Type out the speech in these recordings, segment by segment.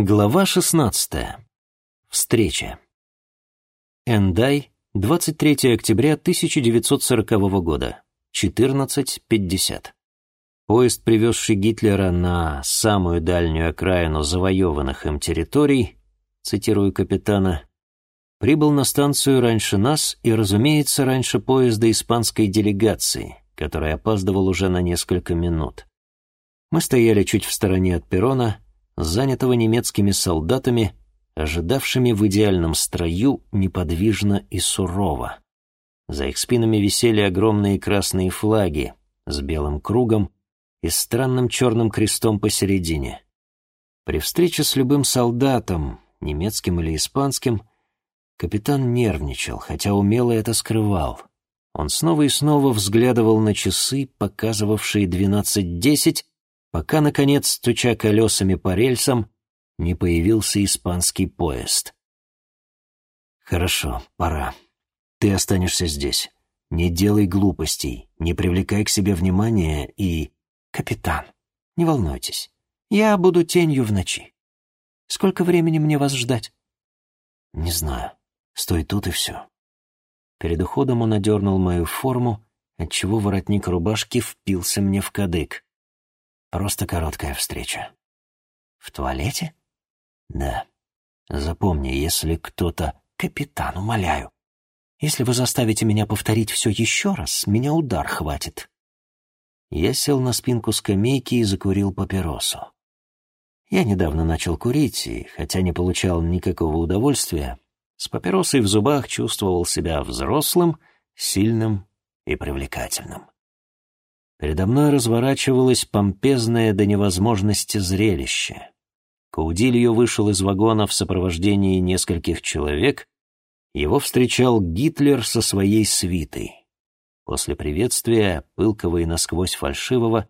Глава 16. Встреча. Эндай, 23 октября 1940 года, 14.50. Поезд, привезший Гитлера на самую дальнюю окраину завоеванных им территорий, цитирую капитана, прибыл на станцию раньше нас и, разумеется, раньше поезда испанской делегации, который опаздывал уже на несколько минут. Мы стояли чуть в стороне от перрона, занятого немецкими солдатами, ожидавшими в идеальном строю неподвижно и сурово. За их спинами висели огромные красные флаги с белым кругом и странным черным крестом посередине. При встрече с любым солдатом, немецким или испанским, капитан нервничал, хотя умело это скрывал. Он снова и снова взглядывал на часы, показывавшие двенадцать десять, пока, наконец, стуча колесами по рельсам, не появился испанский поезд. «Хорошо, пора. Ты останешься здесь. Не делай глупостей, не привлекай к себе внимания и...» «Капитан, не волнуйтесь. Я буду тенью в ночи. Сколько времени мне вас ждать?» «Не знаю. Стой тут и все». Перед уходом он одернул мою форму, отчего воротник рубашки впился мне в кадык. Просто короткая встреча. В туалете? Да. Запомни, если кто-то... Капитан, умоляю. Если вы заставите меня повторить все еще раз, меня удар хватит. Я сел на спинку скамейки и закурил папиросу. Я недавно начал курить, и, хотя не получал никакого удовольствия, с папиросой в зубах чувствовал себя взрослым, сильным и привлекательным. Передо мной разворачивалось помпезное до невозможности зрелище. Каудильо вышел из вагона в сопровождении нескольких человек. Его встречал Гитлер со своей свитой. После приветствия, пылкого и насквозь фальшивого,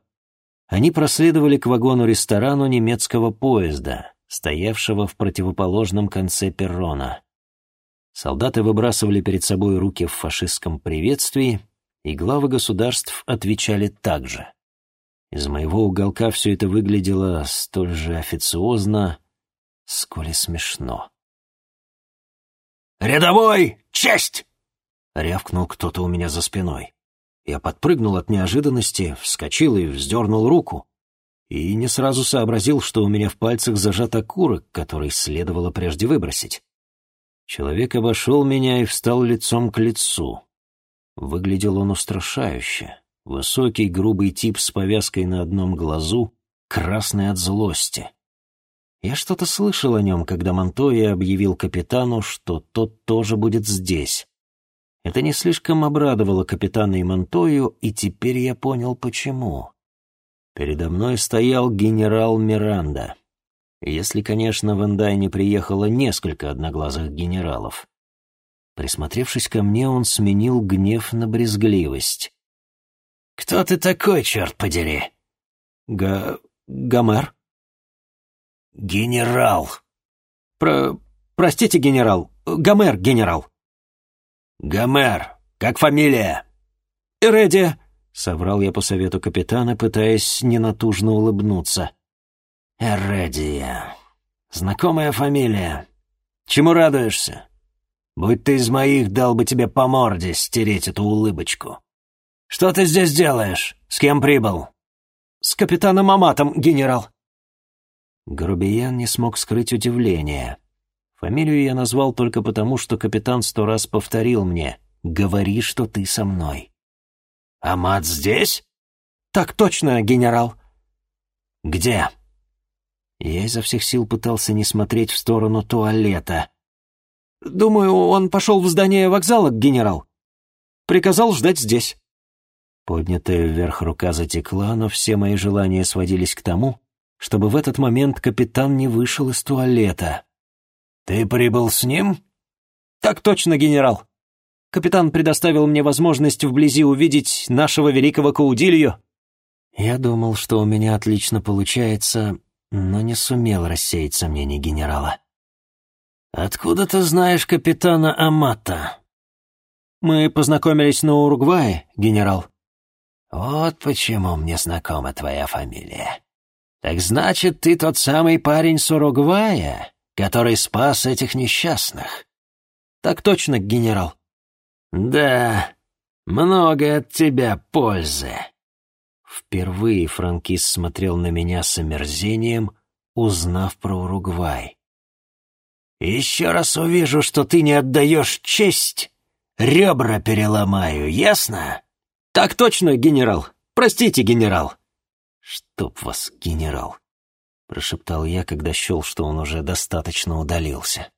они проследовали к вагону-ресторану немецкого поезда, стоявшего в противоположном конце перрона. Солдаты выбрасывали перед собой руки в фашистском приветствии, и главы государств отвечали так же. Из моего уголка все это выглядело столь же официозно, сколь и смешно. «Рядовой! Честь!» — рявкнул кто-то у меня за спиной. Я подпрыгнул от неожиданности, вскочил и вздернул руку. И не сразу сообразил, что у меня в пальцах зажат окурок, который следовало прежде выбросить. Человек обошел меня и встал лицом к лицу. Выглядел он устрашающе. Высокий, грубый тип с повязкой на одном глазу, красный от злости. Я что-то слышал о нем, когда Монтоя объявил капитану, что тот тоже будет здесь. Это не слишком обрадовало капитана и Монтою, и теперь я понял, почему. Передо мной стоял генерал Миранда. Если, конечно, в Эндайне приехало несколько одноглазых генералов. Присмотревшись ко мне, он сменил гнев на брезгливость. «Кто ты такой, черт подери?» «Га... Гомер?» «Генерал!» «Про... Простите, генерал. Гомер, генерал». «Гомер. Как фамилия?» «Эредия», — соврал я по совету капитана, пытаясь ненатужно улыбнуться. «Эредия. Знакомая фамилия. Чему радуешься?» Будь ты из моих, дал бы тебе по морде стереть эту улыбочку. Что ты здесь делаешь? С кем прибыл?» «С капитаном Аматом, генерал». Грубиян не смог скрыть удивление. Фамилию я назвал только потому, что капитан сто раз повторил мне «Говори, что ты со мной». «Амат здесь?» «Так точно, генерал». «Где?» Я изо всех сил пытался не смотреть в сторону туалета. Думаю, он пошел в здание вокзала, генерал. Приказал ждать здесь». Поднятая вверх рука затекла, но все мои желания сводились к тому, чтобы в этот момент капитан не вышел из туалета. «Ты прибыл с ним?» «Так точно, генерал. Капитан предоставил мне возможность вблизи увидеть нашего великого Каудилью». Я думал, что у меня отлично получается, но не сумел рассеять сомнения генерала. «Откуда ты знаешь капитана Амата?» «Мы познакомились на Уругвае, генерал». «Вот почему мне знакома твоя фамилия. Так значит, ты тот самый парень с Уругвая, который спас этих несчастных? Так точно, генерал. Да, много от тебя пользы. Впервые франкист смотрел на меня с омерзением, узнав про Уругвай. «Еще раз увижу, что ты не отдаешь честь, ребра переломаю, ясно?» «Так точно, генерал. Простите, генерал». «Чтоб вас, генерал», — прошептал я, когда счел, что он уже достаточно удалился.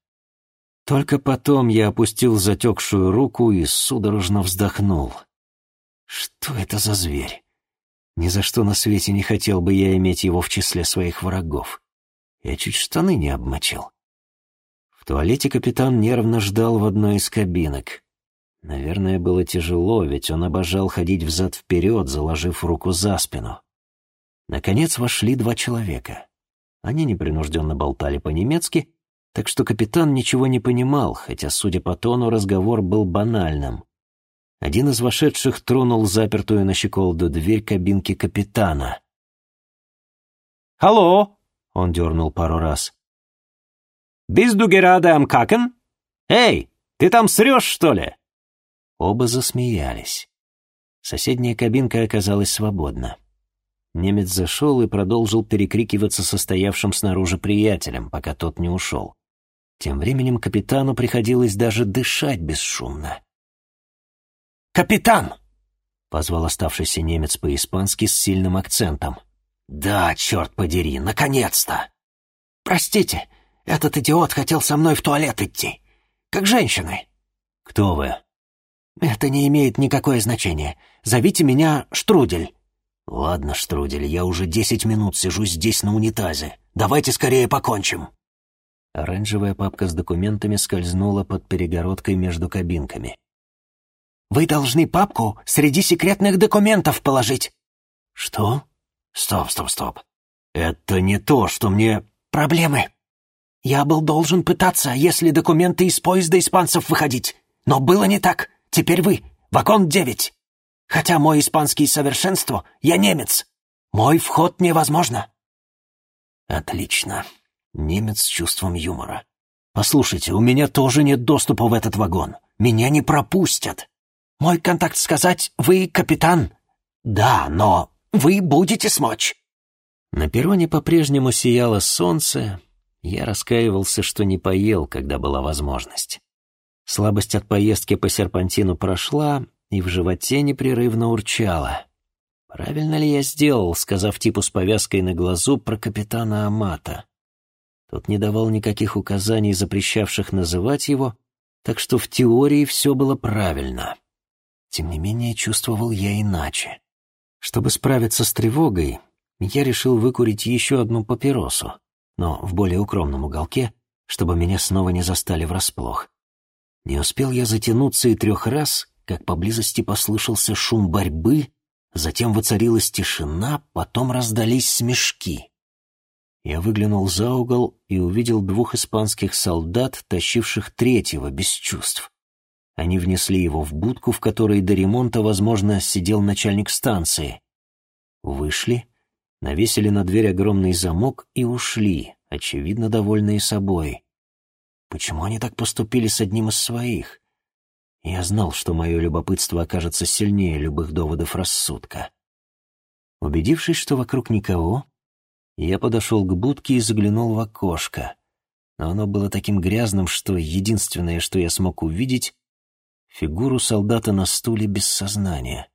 Только потом я опустил затекшую руку и судорожно вздохнул. Что это за зверь? Ни за что на свете не хотел бы я иметь его в числе своих врагов. Я чуть штаны не обмочил. Туалете капитан нервно ждал в одной из кабинок. Наверное, было тяжело, ведь он обожал ходить взад-вперед, заложив руку за спину. Наконец вошли два человека. Они непринужденно болтали по-немецки, так что капитан ничего не понимал, хотя, судя по тону, разговор был банальным. Один из вошедших тронул запертую на щеколду дверь кабинки капитана. «Алло!» — он дернул пару раз. «Bist du gerade am Kacken? Эй, ты там срешь, что ли?» Оба засмеялись. Соседняя кабинка оказалась свободна. Немец зашел и продолжил перекрикиваться со стоявшим снаружи приятелем, пока тот не ушел. Тем временем капитану приходилось даже дышать бесшумно. «Капитан!» — позвал оставшийся немец по-испански с сильным акцентом. «Да, черт подери, наконец-то!» «Простите, этот идиот хотел со мной в туалет идти. Как женщины». «Кто вы?» «Это не имеет никакое значения. Зовите меня Штрудель». «Ладно, Штрудель, я уже десять минут сижу здесь на унитазе. Давайте скорее покончим». Оранжевая папка с документами скользнула под перегородкой между кабинками. «Вы должны папку среди секретных документов положить». «Что? Стоп, стоп, стоп. Это не то, что мне...» «Проблемы. Я был должен пытаться, если документы из поезда испанцев выходить. Но было не так. Теперь вы. Вагон девять. Хотя мой испанский совершенство, я немец. Мой вход невозможно». «Отлично. Немец с чувством юмора. «Послушайте, у меня тоже нет доступа в этот вагон. Меня не пропустят». «Мой контакт сказать, вы капитан?» «Да, но вы будете смочь». На перроне по-прежнему сияло солнце. Я раскаивался, что не поел, когда была возможность. Слабость от поездки по серпантину прошла, и в животе непрерывно урчало. Правильно ли я сделал, сказав типу с повязкой на глазу про капитана Амата? Тот не давал никаких указаний, запрещавших называть его, так что в теории все было правильно. Тем не менее, чувствовал я иначе. Чтобы справиться с тревогой, я решил выкурить еще одну папиросу, но в более укромном уголке, чтобы меня снова не застали врасплох. Не успел я затянуться и трех раз, как поблизости послышался шум борьбы, затем воцарилась тишина, потом раздались смешки. Я выглянул за угол и увидел двух испанских солдат, тащивших третьего без чувств. Они внесли его в будку, в которой до ремонта, возможно, сидел начальник станции. Вышли, навесили на дверь огромный замок и ушли, очевидно, довольные собой. Почему они так поступили с одним из своих? Я знал, что мое любопытство окажется сильнее любых доводов рассудка. Убедившись, что вокруг никого, я подошел к будке и заглянул в окошко. Но оно было таким грязным, что единственное, что я смог увидеть — фигуру солдата на стуле без сознания.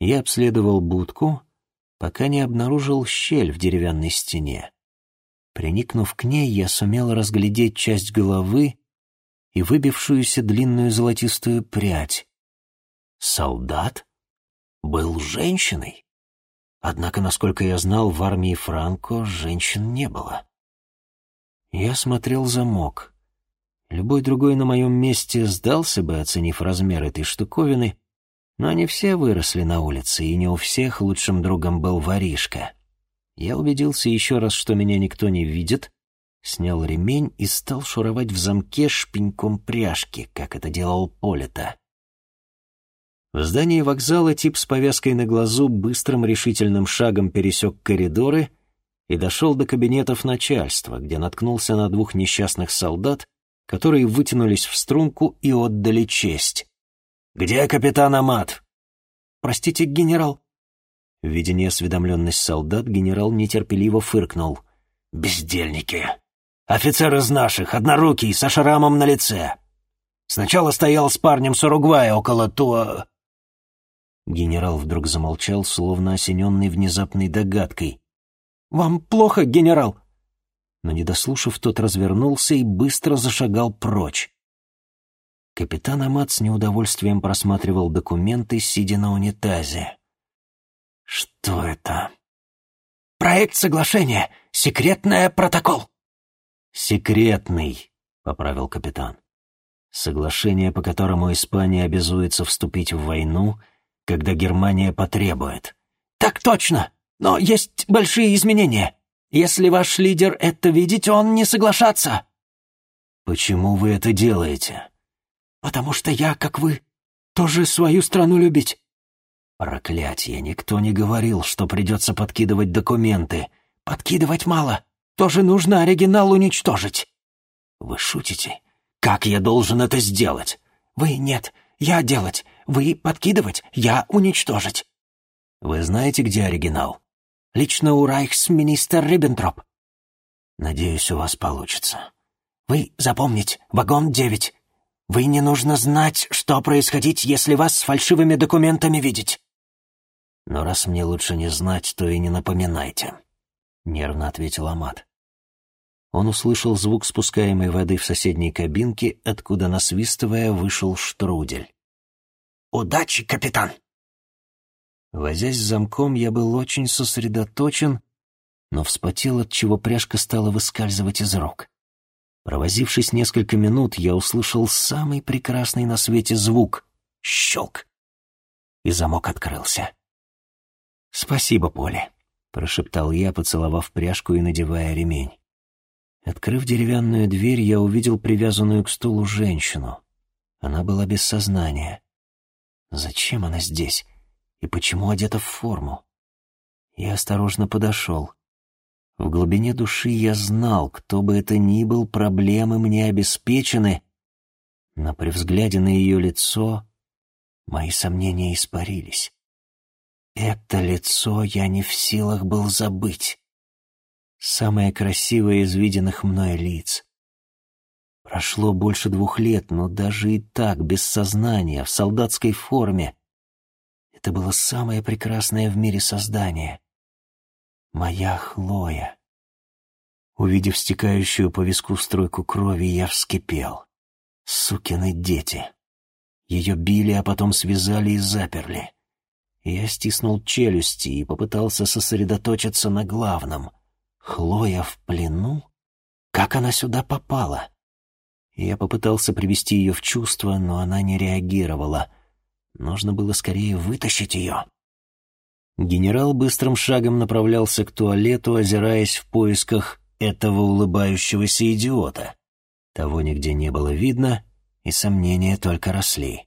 Я обследовал будку, пока не обнаружил щель в деревянной стене. Приникнув к ней, я сумел разглядеть часть головы и выбившуюся длинную золотистую прядь. Солдат был женщиной. Однако, насколько я знал, в армии Франко женщин не было. Я смотрел замок. Любой другой на моем месте сдался бы, оценив размер этой штуковины, но они все выросли на улице, и не у всех лучшим другом был воришка. Я убедился еще раз, что меня никто не видит, снял ремень и стал шуровать в замке шпеньком пряжки, как это делал Полита. В здании вокзала тип с повязкой на глазу быстрым решительным шагом пересек коридоры и дошел до кабинетов начальства, где наткнулся на двух несчастных солдат, которые вытянулись в струнку и отдали честь. «Где капитан Амат?» «Простите, генерал». Видя неосведомленность солдат, генерал нетерпеливо фыркнул. «Бездельники! Офицер из наших, однорукий, со шрамом на лице. Сначала стоял с парнем с Уругвая около то...» Генерал вдруг замолчал, словно осененный внезапной догадкой. «Вам плохо, генерал?» Но, не дослушав, тот развернулся и быстро зашагал прочь. Капитан Амат с неудовольствием просматривал документы, сидя на унитазе. «Что это?» «Проект соглашения. Секретный протокол». «Секретный», — поправил капитан. «Соглашение, по которому Испания обязуется вступить в войну, когда Германия потребует». «Так точно!» Но есть большие изменения. Если ваш лидер это видит, он не соглашаться». «Почему вы это делаете?» «Потому что я, как вы, тоже свою страну любить». «Проклятье, никто не говорил, что придется подкидывать документы». «Подкидывать мало. Тоже нужно оригинал уничтожить». «Вы шутите? Как я должен это сделать?» «Вы нет, я делать. Вы подкидывать, я уничтожить». «Вы знаете, где оригинал?» Лично у райхсминистер Риббентроп. Надеюсь, у вас получится. Вы запомнить, вагон девять. Вы не нужно знать, что происходить, если вас с фальшивыми документами видеть. Но раз мне лучше не знать, то и не напоминайте, — нервно ответил Амат. Он услышал звук спускаемой воды в соседней кабинке, откуда, насвистывая, вышел штрудель. «Удачи, капитан!» Возясь с замком, я был очень сосредоточен, но вспотел, от чего пряжка стала выскальзывать из рук. Провозившись несколько минут, я услышал самый прекрасный на свете звук — щелк. И замок открылся. «Спасибо, Поле», — прошептал я, поцеловав пряжку и надевая ремень. Открыв деревянную дверь, я увидел привязанную к стулу женщину. Она была без сознания. Зачем она здесь? и почему одета в форму. Я осторожно подошел. В глубине души я знал, кто бы это ни был, проблемы мне обеспечены, но при взгляде на ее лицо мои сомнения испарились. Это лицо я не в силах был забыть. Самое красивое из виденных мной лиц. Прошло больше двух лет, но даже и так, без сознания, в солдатской форме, это было самое прекрасное в мире создание. Моя Хлоя. Увидев стекающую по виску струйку крови, я вскипел. Сукины дети. Ее били, а потом связали и заперли. Я стиснул челюсти и попытался сосредоточиться на главном. Хлоя в плену? Как она сюда попала? Я попытался привести ее в чувство, но она не реагировала — Нужно было скорее вытащить ее. Генерал быстрым шагом направлялся к туалету, озираясь в поисках этого улыбающегося идиота. Того нигде не было видно, и сомнения только росли.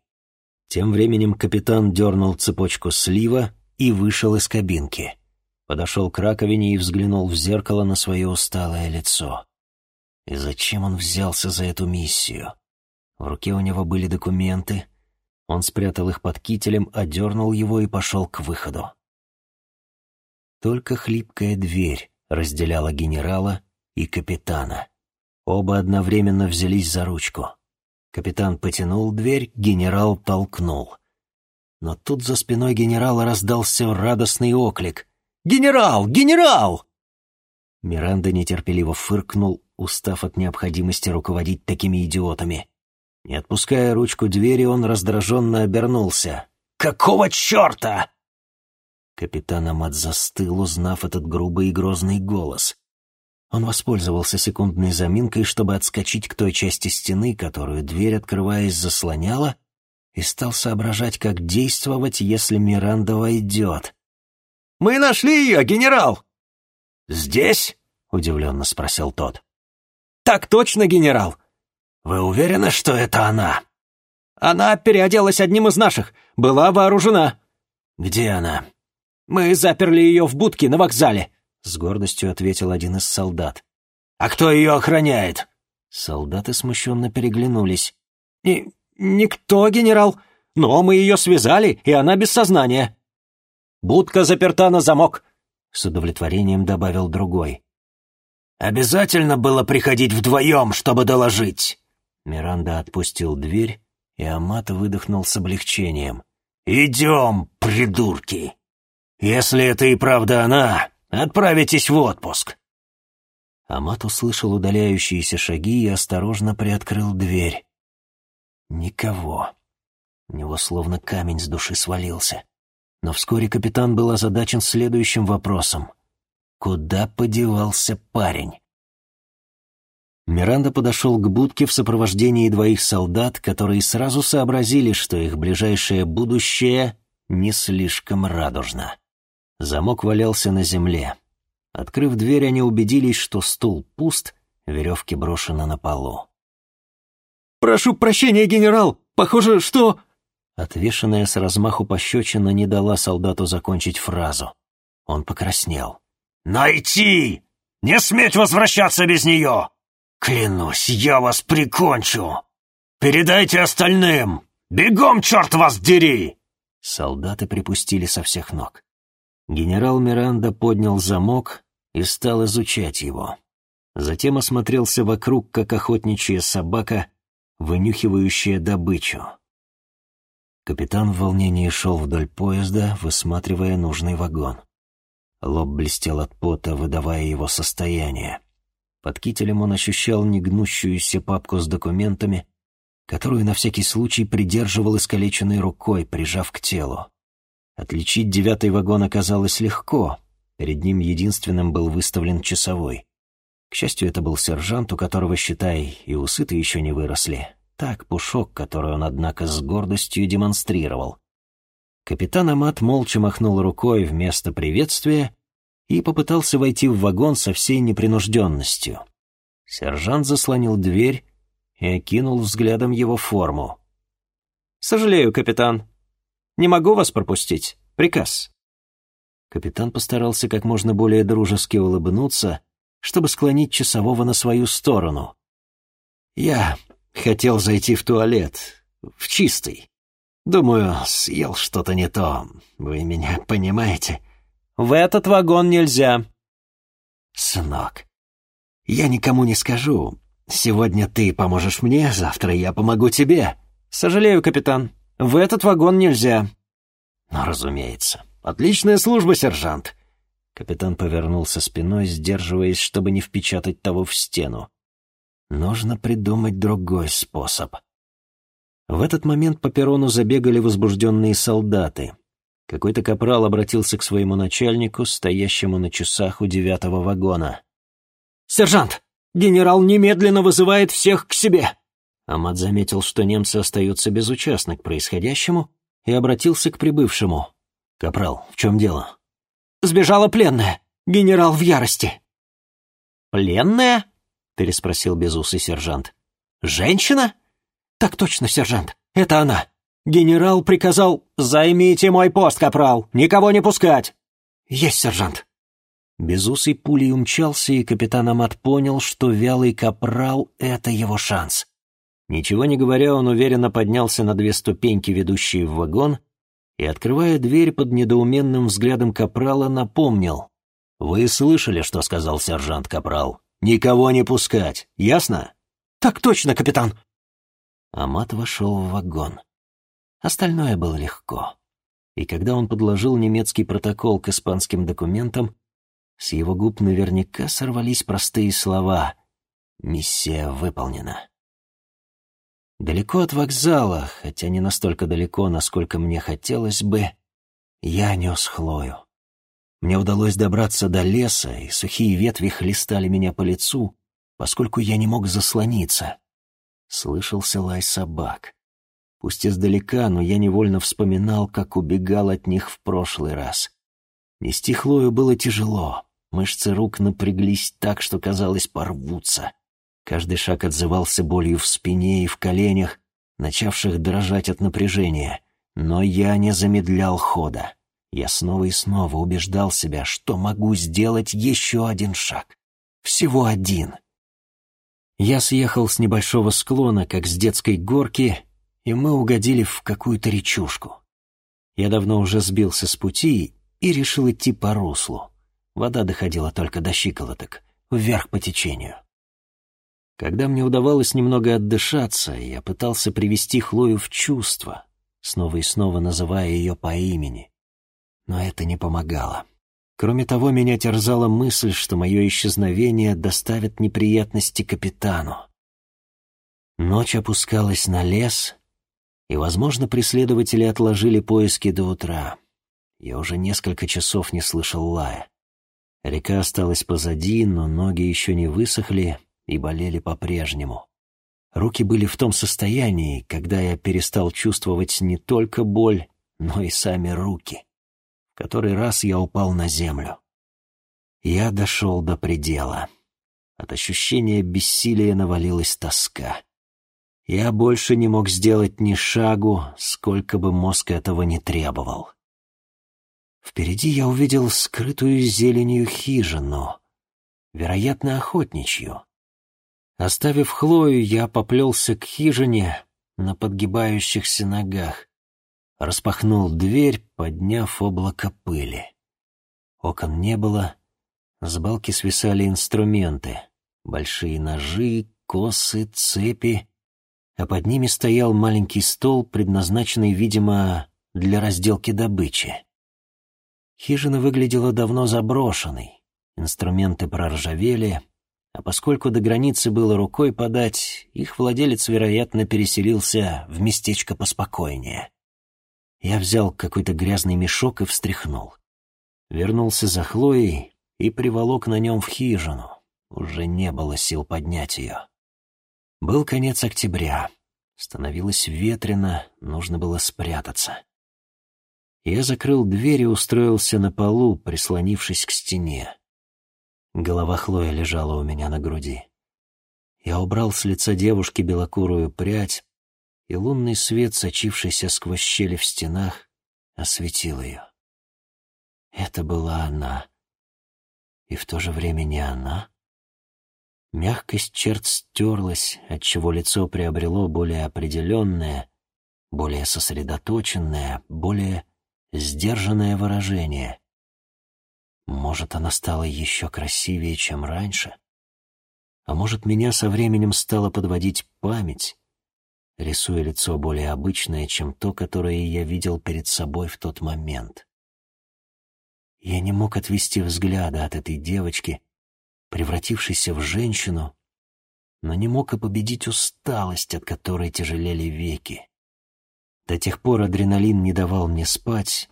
Тем временем капитан дернул цепочку слива и вышел из кабинки. Подошел к раковине и взглянул в зеркало на свое усталое лицо. И зачем он взялся за эту миссию? В руке у него были документы, он спрятал их под кителем, одернул его и пошел к выходу. Только хлипкая дверь разделяла генерала и капитана. Оба одновременно взялись за ручку. Капитан потянул дверь, генерал толкнул. Но тут за спиной генерала раздался радостный оклик. «Генерал! Генерал!» Миранда нетерпеливо фыркнул, устав от необходимости руководить такими идиотами. Не отпуская ручку двери, он раздраженно обернулся. «Какого черта?» Капитан Амат застыл, узнав этот грубый и грозный голос. Он воспользовался секундной заминкой, чтобы отскочить к той части стены, которую дверь, открываясь, заслоняла, и стал соображать, как действовать, если Миранда войдет. «Мы нашли ее, генерал!» «Здесь?» — удивленно спросил тот. «Так точно, генерал! «Вы уверены, что это она?» «Она переоделась одним из наших, была вооружена». «Где она?» «Мы заперли ее в будке на вокзале. — с гордостью ответил один из солдат. «А кто ее охраняет?» Солдаты смущенно переглянулись. «Ни... никто, генерал. Но мы ее связали, и она без сознания». «Будка заперта на замок», — с удовлетворением добавил другой. «Обязательно было приходить вдвоем, чтобы доложить». Миранда отпустил дверь, и Амат выдохнул с облегчением. «Идем, придурки! Если это и правда она, отправитесь в отпуск!» Амат услышал удаляющиеся шаги и осторожно приоткрыл дверь. Никого. У него словно камень с души свалился. Но вскоре капитан был озадачен следующим вопросом. Куда подевался парень? Миранда подошел к будке в сопровождении двоих солдат, которые сразу сообразили, что их ближайшее будущее не слишком радужно. Замок валялся на земле. Открыв дверь, они убедились, что стул пуст, веревки брошены на полу. «Прошу прощения, генерал! Похоже, что...» Отвешенная с размаху пощечина не дала солдату закончить фразу. Он покраснел. «Найти! Не сметь возвращаться без нее! Клянусь, я вас прикончу! Передайте остальным! Бегом, черт вас дери!» Солдаты припустили со всех ног. Генерал Миранда поднял замок и стал изучать его. Затем осмотрелся вокруг, как охотничья собака, вынюхивающая добычу. Капитан в волнении шел вдоль поезда, высматривая нужный вагон. Лоб блестел от пота, выдавая его состояние. Под кителем он ощущал негнущуюся папку с документами, которую на всякий случай придерживал искалеченной рукой, прижав к телу. Отличить девятый вагон оказалось легко. Перед ним единственным был выставлен часовой. К счастью, это был сержант, у которого, считай, и усы-то еще не выросли. Так, пушок, который он, однако, с гордостью демонстрировал. Капитан Амат молча махнул рукой вместо приветствия и попытался войти в вагон со всей непринужденностью. Сержант заслонил дверь и окинул взглядом его форму. «Сожалею, капитан. Не могу вас пропустить. Приказ». Капитан постарался как можно более дружески улыбнуться, чтобы склонить часового на свою сторону. «Я хотел зайти в туалет, в чистый. Думаю, съел что-то не то. Вы меня понимаете?» В этот вагон нельзя». «Сынок, я никому не скажу. Сегодня ты поможешь мне, завтра я помогу тебе». «Сожалею, капитан, в этот вагон нельзя». «Ну, разумеется. Отличная служба, сержант». Капитан повернулся спиной, сдерживаясь, чтобы не впечатать того в стену. Нужно придумать другой способ. В этот момент по перрону забегали возбужденные солдаты. Какой-то капрал обратился к своему начальнику, стоящему на часах у девятого вагона. «Сержант, генерал немедленно вызывает всех к себе!» Амат заметил, что немцы остаются безучастны к происходящему, и обратился к прибывшему. «Капрал, в чем дело?» «Сбежала пленная. Генерал в ярости». «Пленная?» — переспросил безусый сержант. «Женщина?» «Так точно, сержант. Это она. Генерал приказал «Займите мой пост, капрал! Никого не пускать!» «Есть, сержант!» Безусый пулей умчался, и капитан Амат понял, что вялый капрал — это его шанс. Ничего не говоря, он уверенно поднялся на две ступеньки, ведущие в вагон, и, открывая дверь под недоуменным взглядом капрала, напомнил. «Вы слышали, что сказал сержант Капрал? Никого не пускать, ясно?» «Так точно, капитан!» Амат вошел в вагон. Остальное было легко. И когда он подложил немецкий протокол к испанским документам, с его губ наверняка сорвались простые слова «Миссия выполнена». Далеко от вокзала, хотя не настолько далеко, насколько мне хотелось бы, я нес Хлою. Мне удалось добраться до леса, и сухие ветви хлестали меня по лицу, поскольку я не мог заслониться. Слышался лай собак. Пусть издалека, но я невольно вспоминал, как убегал от них в прошлый раз. Нести Хлою было тяжело. Мышцы рук напряглись так, что, казалось, порвутся. Каждый шаг отзывался болью в спине и в коленях, начавших дрожать от напряжения. Но я не замедлял хода. Я снова и снова убеждал себя, что могу сделать еще один шаг. Всего один. Я съехал с небольшого склона, как с детской горки, и мы угодили в какую-то речушку. Я давно уже сбился с пути и решил идти по руслу. Вода доходила только до щиколоток, вверх по течению. Когда мне удавалось немного отдышаться, я пытался привести Хлою в чувство, снова и снова называя ее по имени. Но это не помогало. Кроме того, меня терзала мысль, что мое исчезновение доставит неприятности капитану. Ночь опускалась на лес, и, возможно, преследователи отложили поиски до утра. Я уже несколько часов не слышал лая. Река осталась позади, но ноги еще не высохли и болели по-прежнему. Руки были в том состоянии, когда я перестал чувствовать не только боль, но и сами руки. В который раз я упал на землю. Я дошел до предела. От ощущения бессилия навалилась тоска. Я больше не мог сделать ни шагу, сколько бы мозг этого не требовал. Впереди я увидел скрытую зеленью хижину, вероятно, охотничью. Оставив Хлою, я поплелся к хижине на подгибающихся ногах. Распахнул дверь, подняв облако пыли. Окон не было, с балки свисали инструменты. Большие ножи, косы, цепи, а под ними стоял маленький стол, предназначенный, видимо, для разделки добычи. Хижина выглядела давно заброшенной, инструменты проржавели, а поскольку до границы было рукой подать, их владелец, вероятно, переселился в местечко поспокойнее. Я взял какой-то грязный мешок и встряхнул. Вернулся за Хлоей и приволок на нем в хижину. Уже не было сил поднять ее. Был конец октября. Становилось ветрено, нужно было спрятаться. Я закрыл дверь и устроился на полу, прислонившись к стене. Голова Хлоя лежала у меня на груди. Я убрал с лица девушки белокурую прядь, и лунный свет, сочившийся сквозь щели в стенах, осветил ее. Это была она. И в то же время не она. Мягкость черт стерлась, отчего лицо приобрело более определенное, более сосредоточенное, более сдержанное выражение. Может, она стала еще красивее, чем раньше? А может, меня со временем стала подводить память, рисуя лицо более обычное, чем то, которое я видел перед собой в тот момент. Я не мог отвести взгляда от этой девочки, превратившейся в женщину, но не мог и победить усталость, от которой тяжелели веки. До тех пор адреналин не давал мне спать,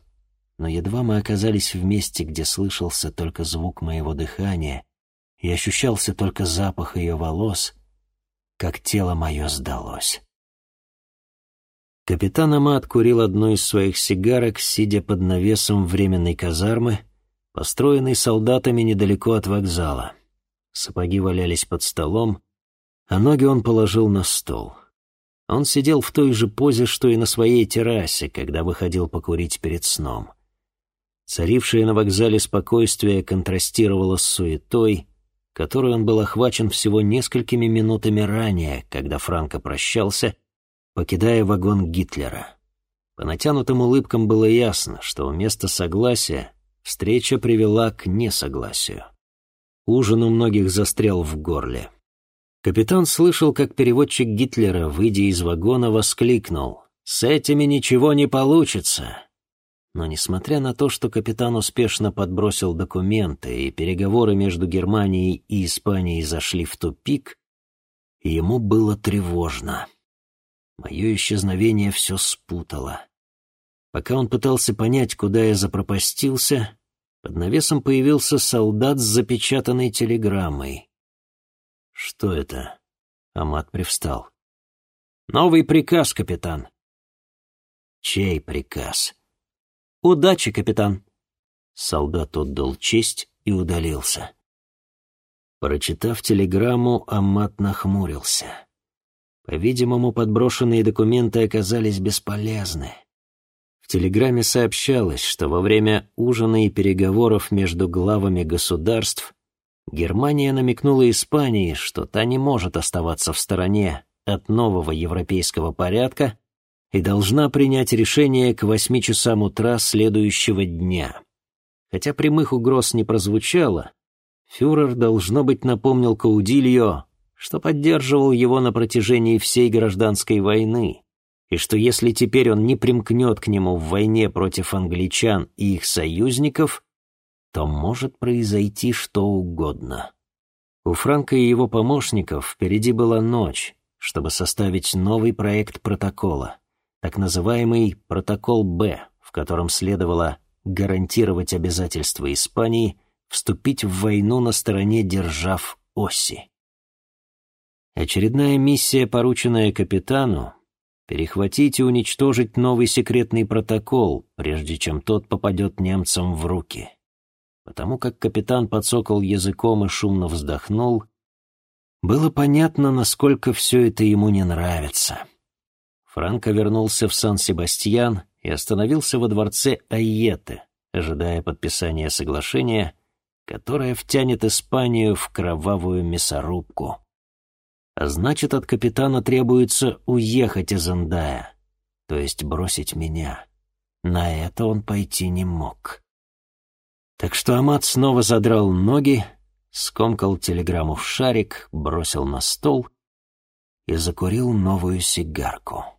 но едва мы оказались в месте, где слышался только звук моего дыхания и ощущался только запах ее волос, как тело мое сдалось. Капитан Амат курил одну из своих сигарок, сидя под навесом временной казармы, построенной солдатами недалеко от вокзала. Сапоги валялись под столом, а ноги он положил на стол. Он сидел в той же позе, что и на своей террасе, когда выходил покурить перед сном. Царившее на вокзале спокойствие контрастировало с суетой, которой он был охвачен всего несколькими минутами ранее, когда Франко прощался — покидая вагон Гитлера. По натянутым улыбкам было ясно, что вместо согласия встреча привела к несогласию. Ужин у многих застрял в горле. Капитан слышал, как переводчик Гитлера, выйдя из вагона, воскликнул «С этими ничего не получится!» Но несмотря на то, что капитан успешно подбросил документы и переговоры между Германией и Испанией зашли в тупик, ему было тревожно. Мое исчезновение все спутало. Пока он пытался понять, куда я запропастился, под навесом появился солдат с запечатанной телеграммой. «Что это?» — Амат привстал. «Новый приказ, капитан». «Чей приказ?» «Удачи, капитан». Солдат отдал честь и удалился. Прочитав телеграмму, Амат нахмурился. По-видимому, подброшенные документы оказались бесполезны. В телеграмме сообщалось, что во время ужина и переговоров между главами государств Германия намекнула Испании, что та не может оставаться в стороне от нового европейского порядка и должна принять решение к восьми часам утра следующего дня. Хотя прямых угроз не прозвучало, фюрер, должно быть, напомнил Каудильо, что поддерживал его на протяжении всей гражданской войны, и что если теперь он не примкнет к нему в войне против англичан и их союзников, то может произойти что угодно. У Франка и его помощников впереди была ночь, чтобы составить новый проект протокола, так называемый «Протокол Б», в котором следовало гарантировать обязательства Испании вступить в войну на стороне держав оси. Очередная миссия, порученная капитану, перехватить и уничтожить новый секретный протокол, прежде чем тот попадет немцам в руки. Потому как капитан подсокал языком и шумно вздохнул, было понятно, насколько все это ему не нравится. Франко вернулся в Сан-Себастьян и остановился во дворце Айеты, ожидая подписания соглашения, которое втянет Испанию в кровавую мясорубку. А значит, от капитана требуется уехать из Андая, то есть бросить меня. На это он пойти не мог. Так что Амат снова задрал ноги, скомкал телеграмму в шарик, бросил на стол и закурил новую сигарку.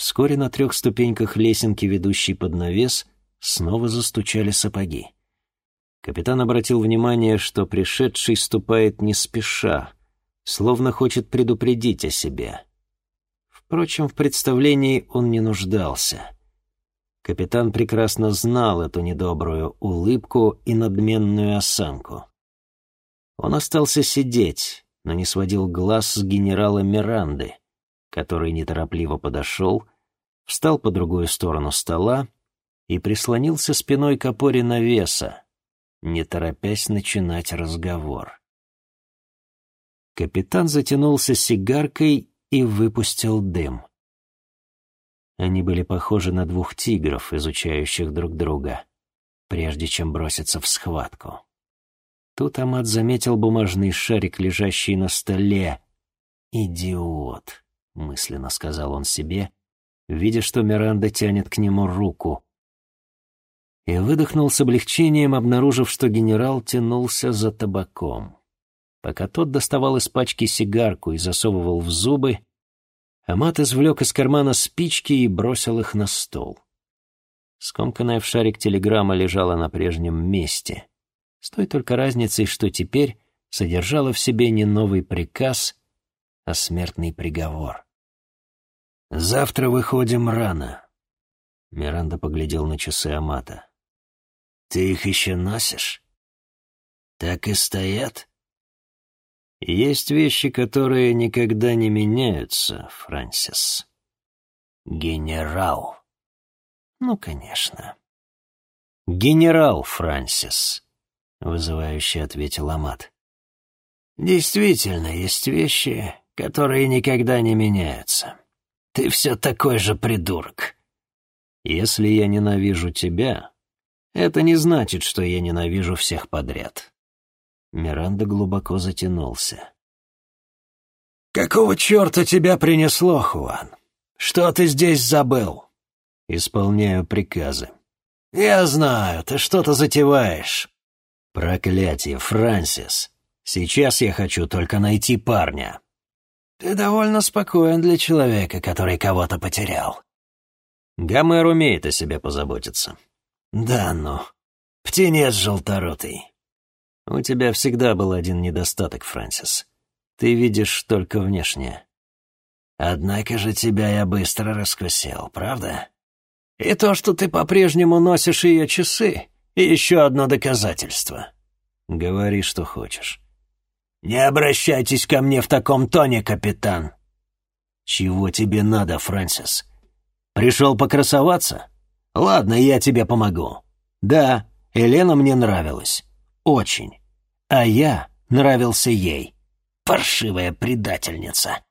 Вскоре на трех ступеньках лесенки, ведущей под навес, снова застучали сапоги. Капитан обратил внимание, что пришедший ступает не спеша, словно хочет предупредить о себе. Впрочем, в представлении он не нуждался. Капитан прекрасно знал эту недобрую улыбку и надменную осанку. Он остался сидеть, но не сводил глаз с генерала Миранды, который неторопливо подошел, встал по другую сторону стола и прислонился спиной к опоре навеса, не торопясь начинать разговор. Капитан затянулся сигаркой и выпустил дым. Они были похожи на двух тигров, изучающих друг друга, прежде чем броситься в схватку. Тут Амат заметил бумажный шарик, лежащий на столе. «Идиот», — мысленно сказал он себе, видя, что Миранда тянет к нему руку. И выдохнул с облегчением, обнаружив, что генерал тянулся за табаком. Пока тот доставал из пачки сигарку и засовывал в зубы, Амат извлек из кармана спички и бросил их на стол. Скомканная в шарик телеграмма лежала на прежнем месте, с той только разницей, что теперь содержала в себе не новый приказ, а смертный приговор. «Завтра выходим рано», — Миранда поглядел на часы Амата. «Ты их еще носишь?» «Так и стоят?» Есть вещи, которые никогда не меняются, Франсис. Генерал. Ну, конечно. Генерал Франсис, вызывающе ответил Амат. Действительно, есть вещи, которые никогда не меняются. Ты все такой же придурок. Если я ненавижу тебя, это не значит, что я ненавижу всех подряд. Миранда глубоко затянулся. «Какого черта тебя принесло, Хуан? Что ты здесь забыл?» «Исполняю приказы». «Я знаю, ты что-то затеваешь». «Проклятие, Франсис. Сейчас я хочу только найти парня». «Ты довольно спокоен для человека, который кого-то потерял». Гомер умеет о себе позаботиться. «Да ну, птенец желторотый. У тебя всегда был один недостаток, Фрэнсис. Ты видишь только внешнее. Однако же тебя я быстро раскусил, правда? И то, что ты по-прежнему носишь ее часы, еще одно доказательство. Говори, что хочешь. Не обращайтесь ко мне в таком тоне, капитан. Чего тебе надо, Фрэнсис? Пришел покрасоваться? Ладно, я тебе помогу. Да, Елена мне нравилась. Очень а я нравился ей. Паршивая предательница.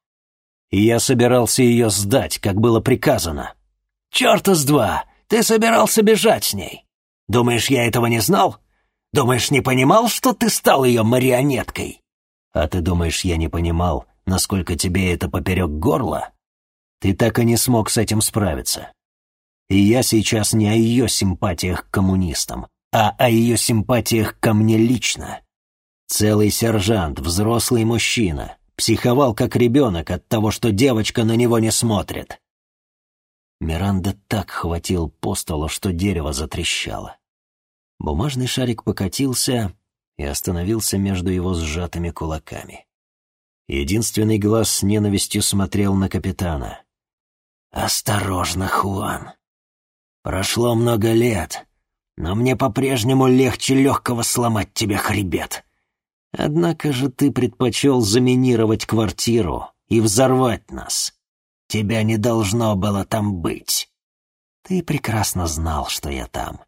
И я собирался ее сдать, как было приказано. Черта с два! Ты собирался бежать с ней. Думаешь, я этого не знал? Думаешь, не понимал, что ты стал ее марионеткой? А ты думаешь, я не понимал, насколько тебе это поперек горла? Ты так и не смог с этим справиться. И я сейчас не о ее симпатиях к коммунистам, а о ее симпатиях ко мне лично. Целый сержант, взрослый мужчина, психовал как ребенок от того, что девочка на него не смотрит. Миранда так хватил по столу, что дерево затрещало. Бумажный шарик покатился и остановился между его сжатыми кулаками. Единственный глаз с ненавистью смотрел на капитана. «Осторожно, Хуан. Прошло много лет, но мне по-прежнему легче легкого сломать тебе хребет. Однако же ты предпочел заминировать квартиру и взорвать нас. Тебя не должно было там быть. Ты прекрасно знал, что я там.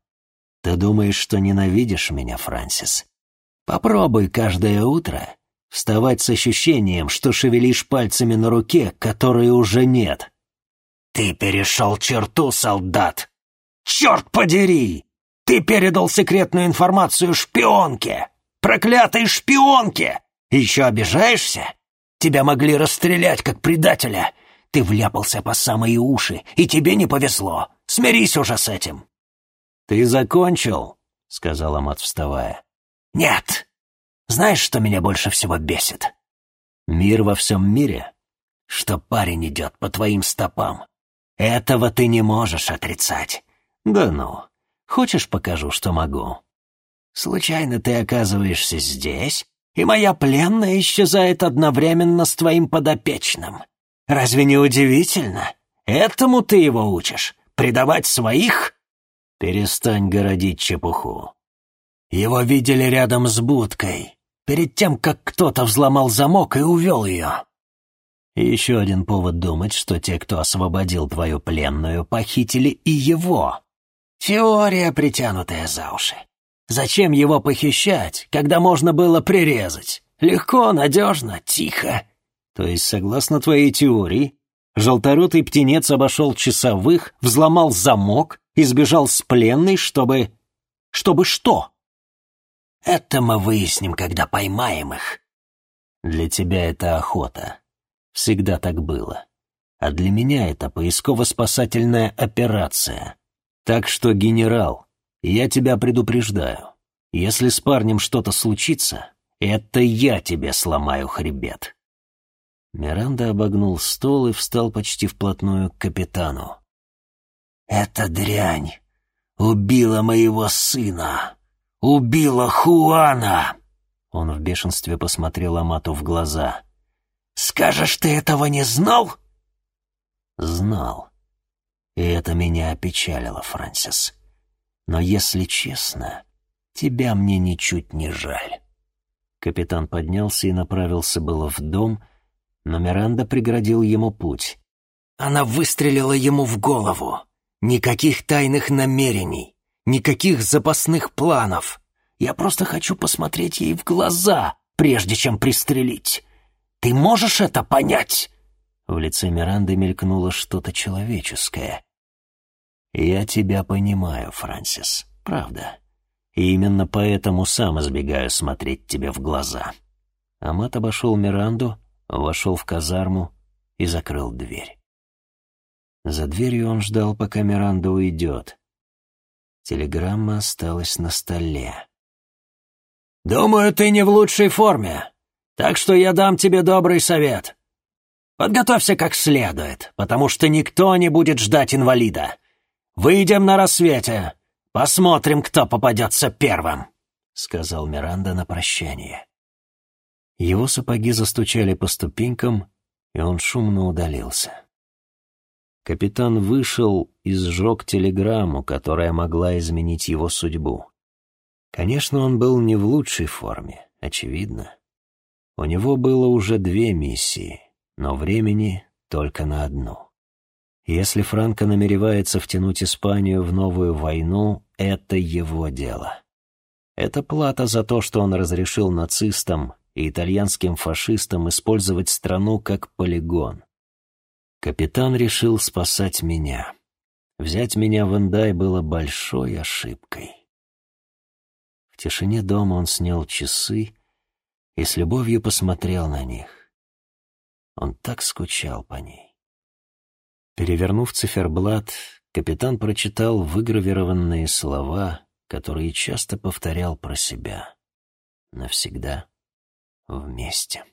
Ты думаешь, что ненавидишь меня, Франсис? Попробуй каждое утро вставать с ощущением, что шевелишь пальцами на руке, которой уже нет. Ты перешел черту, солдат! Черт подери! Ты передал секретную информацию шпионке! Проклятой шпионке! Еще обижаешься? Тебя могли расстрелять как предателя, ты вляпался по самые уши, и тебе не повезло. Смирись уже с этим». «Ты закончил?» — сказал Амат, вставая. «Нет. Знаешь, что меня больше всего бесит? Мир во всем мире? Что парень идет по твоим стопам. Этого ты не можешь отрицать. Да ну, хочешь покажу, что могу? Случайно ты оказываешься здесь, и моя пленная исчезает одновременно с твоим подопечным. Разве не удивительно? Этому ты его учишь? Предавать своих? Перестань городить чепуху. Его видели рядом с будкой, перед тем, как кто-то взломал замок и увел ее. И еще один повод думать, что те, кто освободил твою пленную, похитили и его. Теория, притянутая за уши. Зачем его похищать, когда можно было прирезать? Легко, надежно, тихо. То есть, согласно твоей теории, желторотый птенец обошел часовых, взломал замок и сбежал с пленной, чтобы... Чтобы что? Это мы выясним, когда поймаем их. Для тебя это охота. Всегда так было. А для меня это поисково-спасательная операция. Так что, генерал, я тебя предупреждаю. Если с парнем что-то случится, это я тебе сломаю хребет. Миранда обогнул стол и встал почти вплотную к капитану. «Эта дрянь убила моего сына! Убила Хуана!» Он в бешенстве посмотрел Амату в глаза. «Скажешь, ты этого не знал?» «Знал. И это меня опечалило, Фрэнсис. Но, если честно, тебя мне ничуть не жаль». Капитан поднялся и направился было в дом, но Миранда преградил ему путь. Она выстрелила ему в голову. Никаких тайных намерений, никаких запасных планов. Я просто хочу посмотреть ей в глаза, прежде чем пристрелить. Ты можешь это понять?» В лице Миранды мелькнуло что-то человеческое. «Я тебя понимаю, Франсис, правда. И именно поэтому сам избегаю смотреть тебе в глаза». Амат обошел Миранду, вошел в казарму и закрыл дверь. За дверью он ждал, пока Миранда уйдет. Телеграмма осталась на столе. «Думаю, ты не в лучшей форме, так что я дам тебе добрый совет. Подготовься как следует, потому что никто не будет ждать инвалида. Выйдем на рассвете, посмотрим, кто попадется первым», — сказал Миранда на прощание. Его сапоги застучали по ступенькам, и он шумно удалился. Капитан вышел и сжег телеграмму, которая могла изменить его судьбу. Конечно, он был не в лучшей форме, очевидно. У него было уже две миссии, но времени только на одну. Если Франко намеревается втянуть Испанию в новую войну, это его дело. Это плата за то, что он разрешил нацистам и итальянским фашистам использовать страну как полигон. Капитан решил спасать меня. Взять меня в Индай было большой ошибкой. В тишине дома он снял часы и с любовью посмотрел на них. Он так скучал по ней. Перевернув циферблат, капитан прочитал выгравированные слова, которые часто повторял про себя. Навсегда вместе.